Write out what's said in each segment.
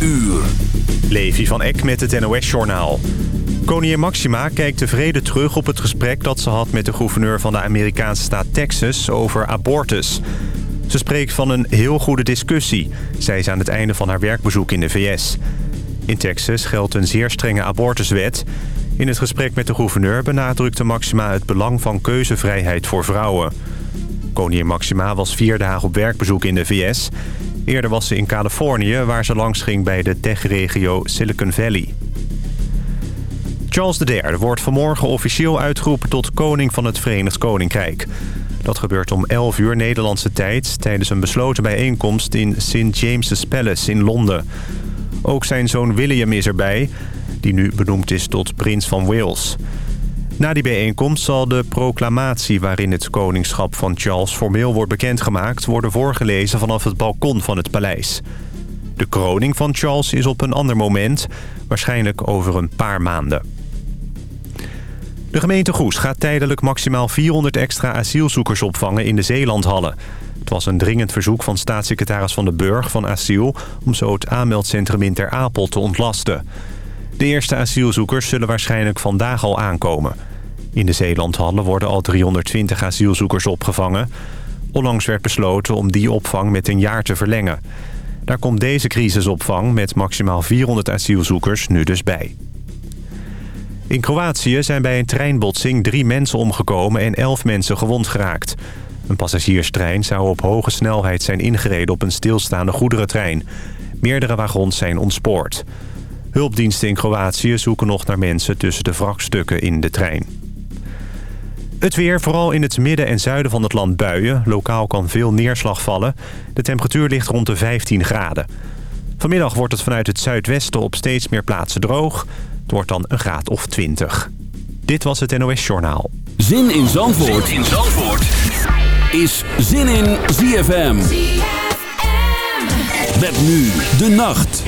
uur. Levi van Eck met het NOS-journaal. Koningin Maxima kijkt tevreden terug op het gesprek dat ze had met de gouverneur van de Amerikaanse staat Texas over abortus. Ze spreekt van een heel goede discussie, zei ze aan het einde van haar werkbezoek in de VS. In Texas geldt een zeer strenge abortuswet. In het gesprek met de gouverneur benadrukte Maxima het belang van keuzevrijheid voor vrouwen. Koningin Maxima was vier dagen op werkbezoek in de VS. Eerder was ze in Californië, waar ze langs ging bij de techregio Silicon Valley. Charles III wordt vanmorgen officieel uitgeroepen tot koning van het Verenigd Koninkrijk. Dat gebeurt om 11 uur Nederlandse tijd tijdens een besloten bijeenkomst in St. James's Palace in Londen. Ook zijn zoon William is erbij, die nu benoemd is tot prins van Wales. Na die bijeenkomst zal de proclamatie waarin het koningschap van Charles formeel wordt bekendgemaakt... worden voorgelezen vanaf het balkon van het paleis. De kroning van Charles is op een ander moment, waarschijnlijk over een paar maanden. De gemeente Goes gaat tijdelijk maximaal 400 extra asielzoekers opvangen in de Zeelandhallen. Het was een dringend verzoek van staatssecretaris Van de Burg van Asiel... om zo het aanmeldcentrum in Ter Apel te ontlasten. De eerste asielzoekers zullen waarschijnlijk vandaag al aankomen. In de Zeelandhallen worden al 320 asielzoekers opgevangen. Onlangs werd besloten om die opvang met een jaar te verlengen. Daar komt deze crisisopvang met maximaal 400 asielzoekers nu dus bij. In Kroatië zijn bij een treinbotsing drie mensen omgekomen en elf mensen gewond geraakt. Een passagierstrein zou op hoge snelheid zijn ingereden op een stilstaande goederentrein. Meerdere wagons zijn ontspoord. Hulpdiensten in Kroatië zoeken nog naar mensen tussen de wrakstukken in de trein. Het weer, vooral in het midden en zuiden van het land buien. Lokaal kan veel neerslag vallen. De temperatuur ligt rond de 15 graden. Vanmiddag wordt het vanuit het zuidwesten op steeds meer plaatsen droog. Het wordt dan een graad of 20. Dit was het NOS Journaal. Zin in Zandvoort, zin in Zandvoort. is Zin in ZFM. ZFM. Met nu de nacht.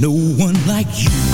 There's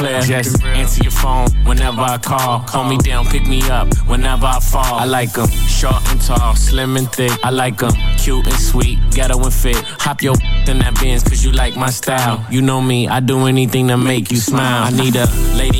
Just answer your phone whenever I call. Call me down, pick me up whenever I fall. I like them short and tall, slim and thick. I like them cute and sweet, ghetto and fit. Hop your in that Benz cause you like my style. You know me, I do anything to make you smile. I need a lady in the street,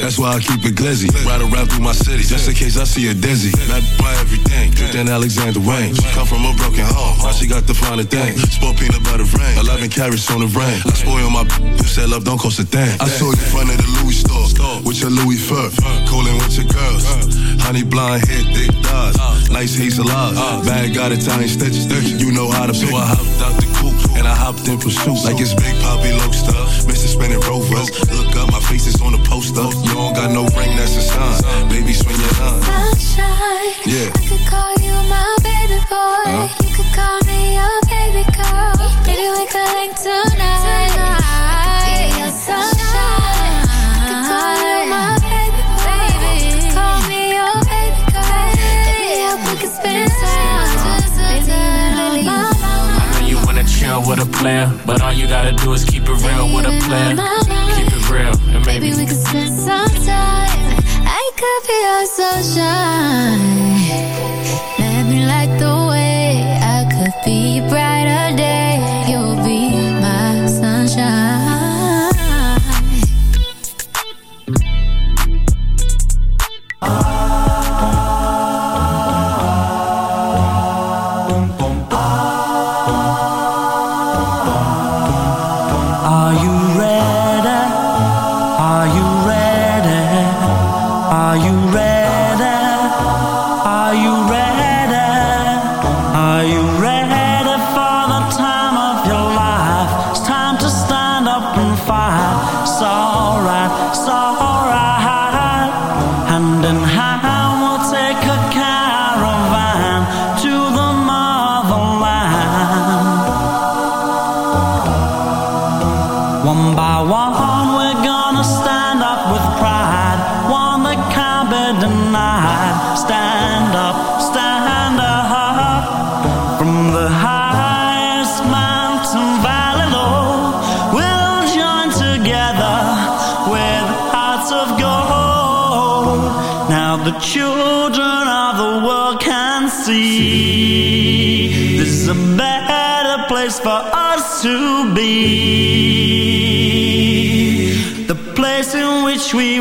That's why I keep it glizzy. Ride around through my city. Just in case I see a dizzy. That my everything. Then Alexander Wayne. Come from a broken home. Now she got the finer thing. Sport peanut butter rain. 11 carrots on the rain. I spoil my You said love don't cost a thing. I saw you in front of the Louis store. With your Louis fur. Cooling with your girls. Honey blonde hair, thick thighs. Nice hazel eyes. Bad got Italian stitches. You know how to so I hopped out the coupe and I hopped in pursuit like it's Big Poppy Lobster, Mr. Spinning Rovers. Look up, my face is on the poster got no ring, that's a sign. Baby, swing your line. Sunshine. Yeah. I could call you my baby boy. Uh -huh. You could call me your baby girl. Baby, we could link tonight. I could sunshine. I could call you my baby boy. Call me your baby girl. Baby, we could spend time. Baby, my I know you wanna chill with a player, but all you gotta do is keep it real with a player. Keep it real, and maybe, maybe we could spend some time. I could be your sunshine.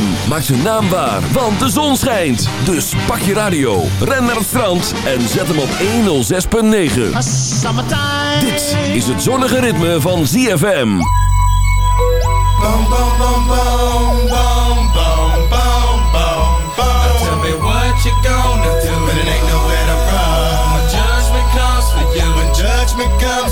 ZFM. Maak zijn naam waar, want de zon schijnt. Dus pak je radio, ren naar het strand en zet hem op 106.9. Dit is het zonnige ritme van ZFM. Bam, bam, bam, bam, bam, bam, bam, bam. Tell me what you gonna do, but it ain't nowhere to run. When judgment comes for you, and judgment comes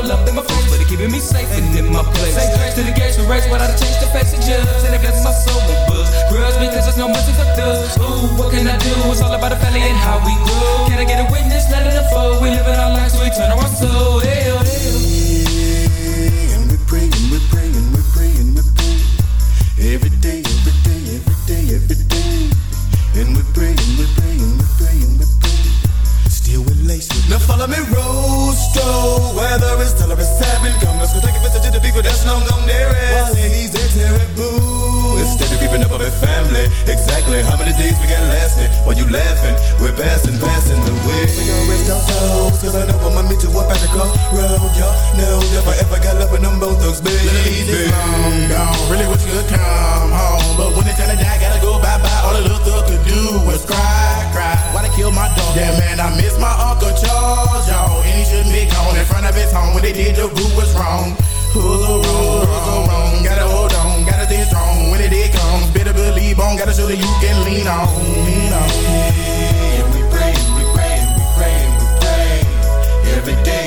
all up in my face keeping me safe and in my place. Say grace to the gates we race without a change to face the judge. And it blesses my soul with books. Grudge because there's no mercy for thugs. Ooh, what can I do? It's all about the family and how we grow. Can I get a witness? Let it unfold. We live in our lives, so we turn our soul. Hell, oh, hell. Oh. weather is till it's seven. Come, let's go take a visit to the people that's long gone nearest. While in these days, terrible. Instead of keeping up with family, exactly how many days we got lasting? While you laughing, we're passing, passing the way. We gon' rest our souls, cause I know I'ma meet you up at the crossroad. Y'all know if I ever got love with them both thugs, baby. Ladies, it's long gone. Really wish you could come home. But when it's time to die, gotta go bye bye. All the little thug could do was cry cry. Why they kill my dog? Yeah, man, I miss my Uncle Charles, y'all. And he shouldn't be gone in front of his home. When they did, the root was wrong. Who's so wrong? Who's so wrong? Gotta hold on, gotta stay strong. When it day comes, better believe on. Gotta show that you can lean on, lean on. And we pray, we pray, we pray, we pray every day,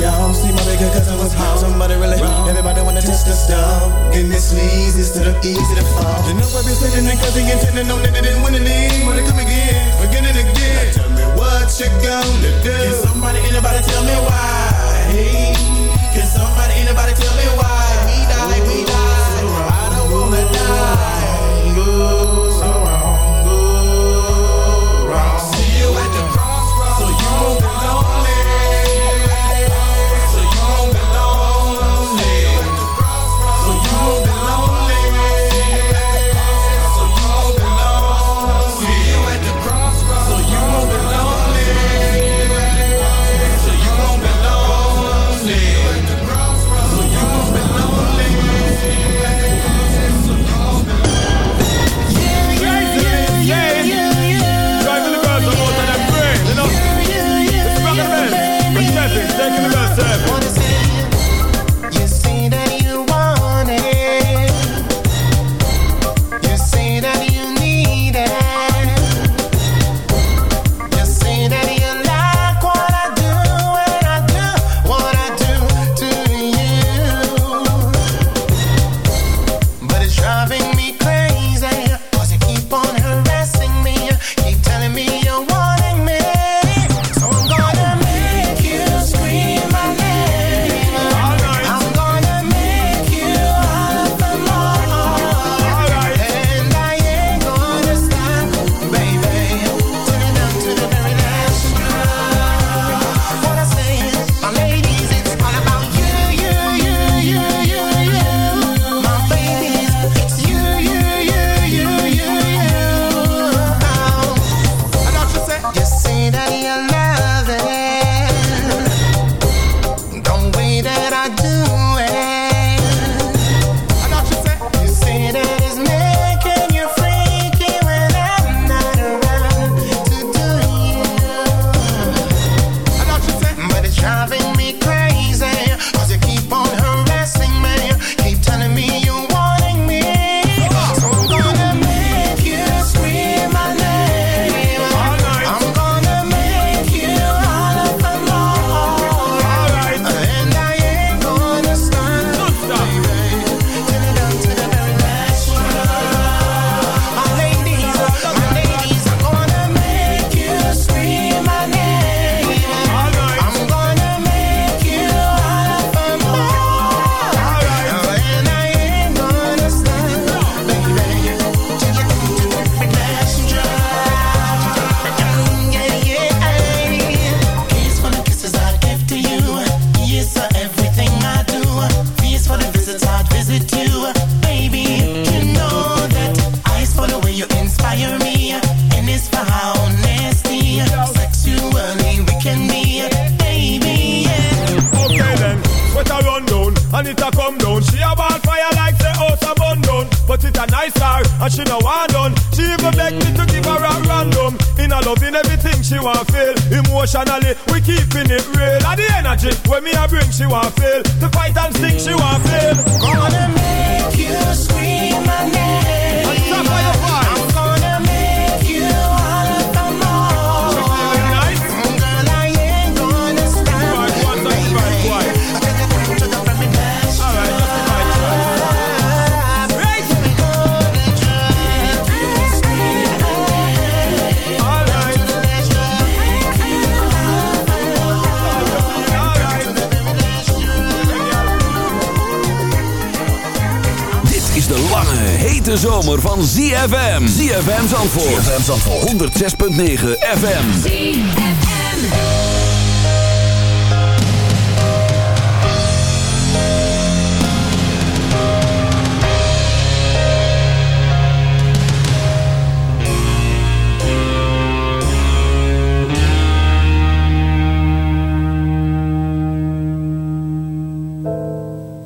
y'all? See my bigger cousin was home. Somebody really, everybody wanna test the stuff. And this leads instead of easy to fall. You know I've been sitting and cause he intended on that they didn't win the league. Wanna come again, again and again. Now tell me what you gonna do. Can somebody, anybody tell me why? Hey, can somebody, anybody tell me why? We die, we die. I don't wanna die. Go so wrong, go wrong. See you at the crossroads, so you won't and she no want done. She even beg me to give her a random. In a loving everything she want feel. Emotionally, we keeping it real. And the energy when me a bring, she want feel. The fight and sing, she want feel. Gonna make you scream my is hete zomer van ZFM. ZFM Zandvoort. ZFM Zandvoort. 106.9 FM. ZFM.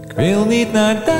Ik wil niet naar Duitsland,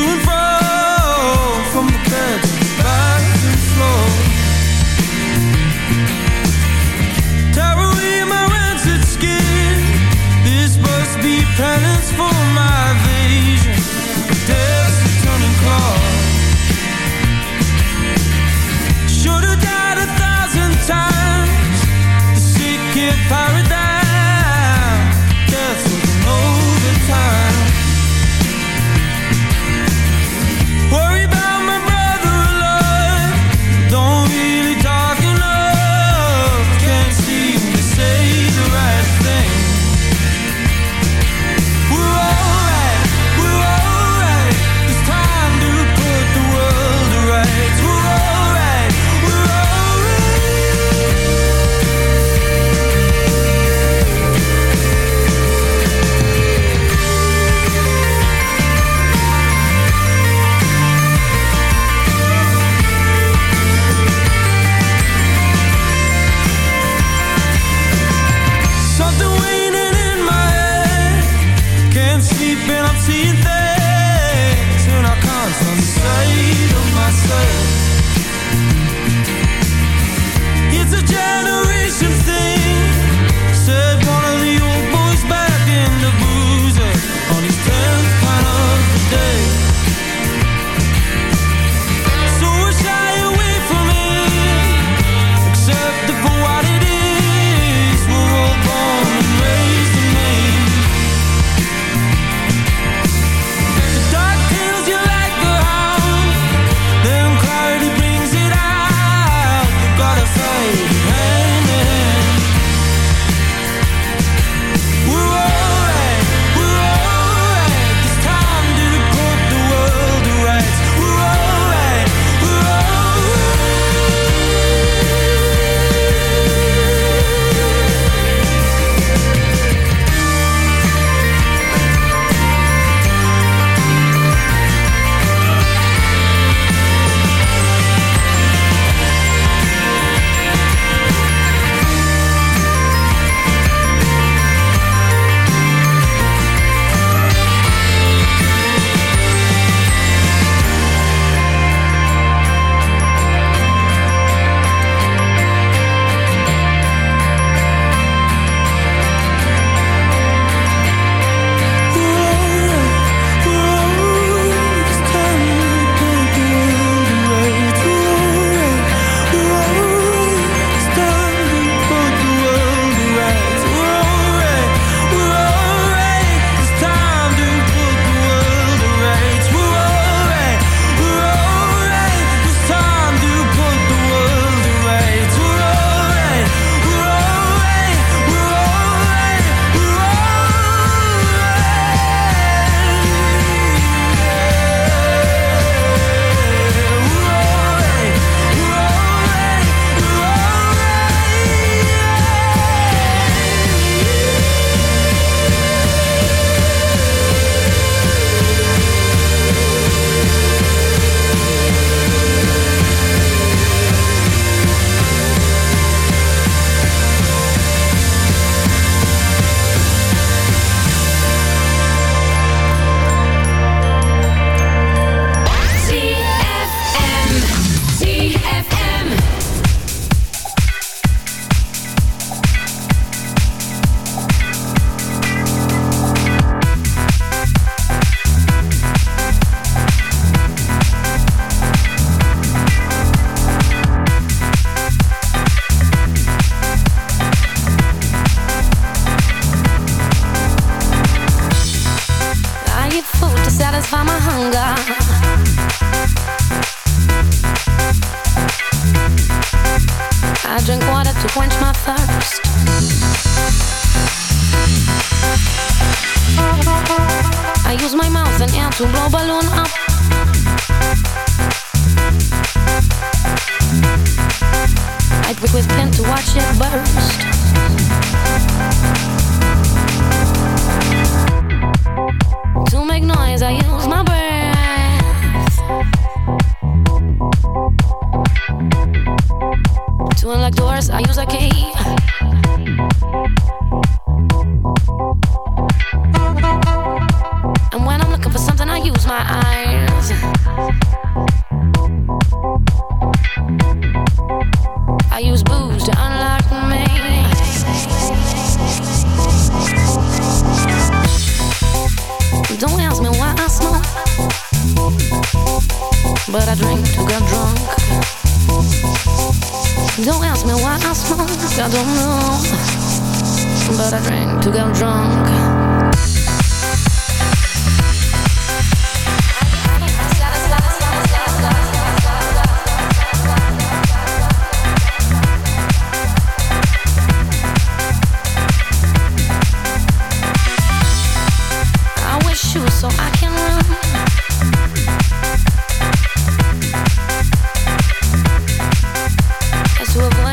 And From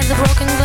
The broken glass.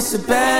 miss a bad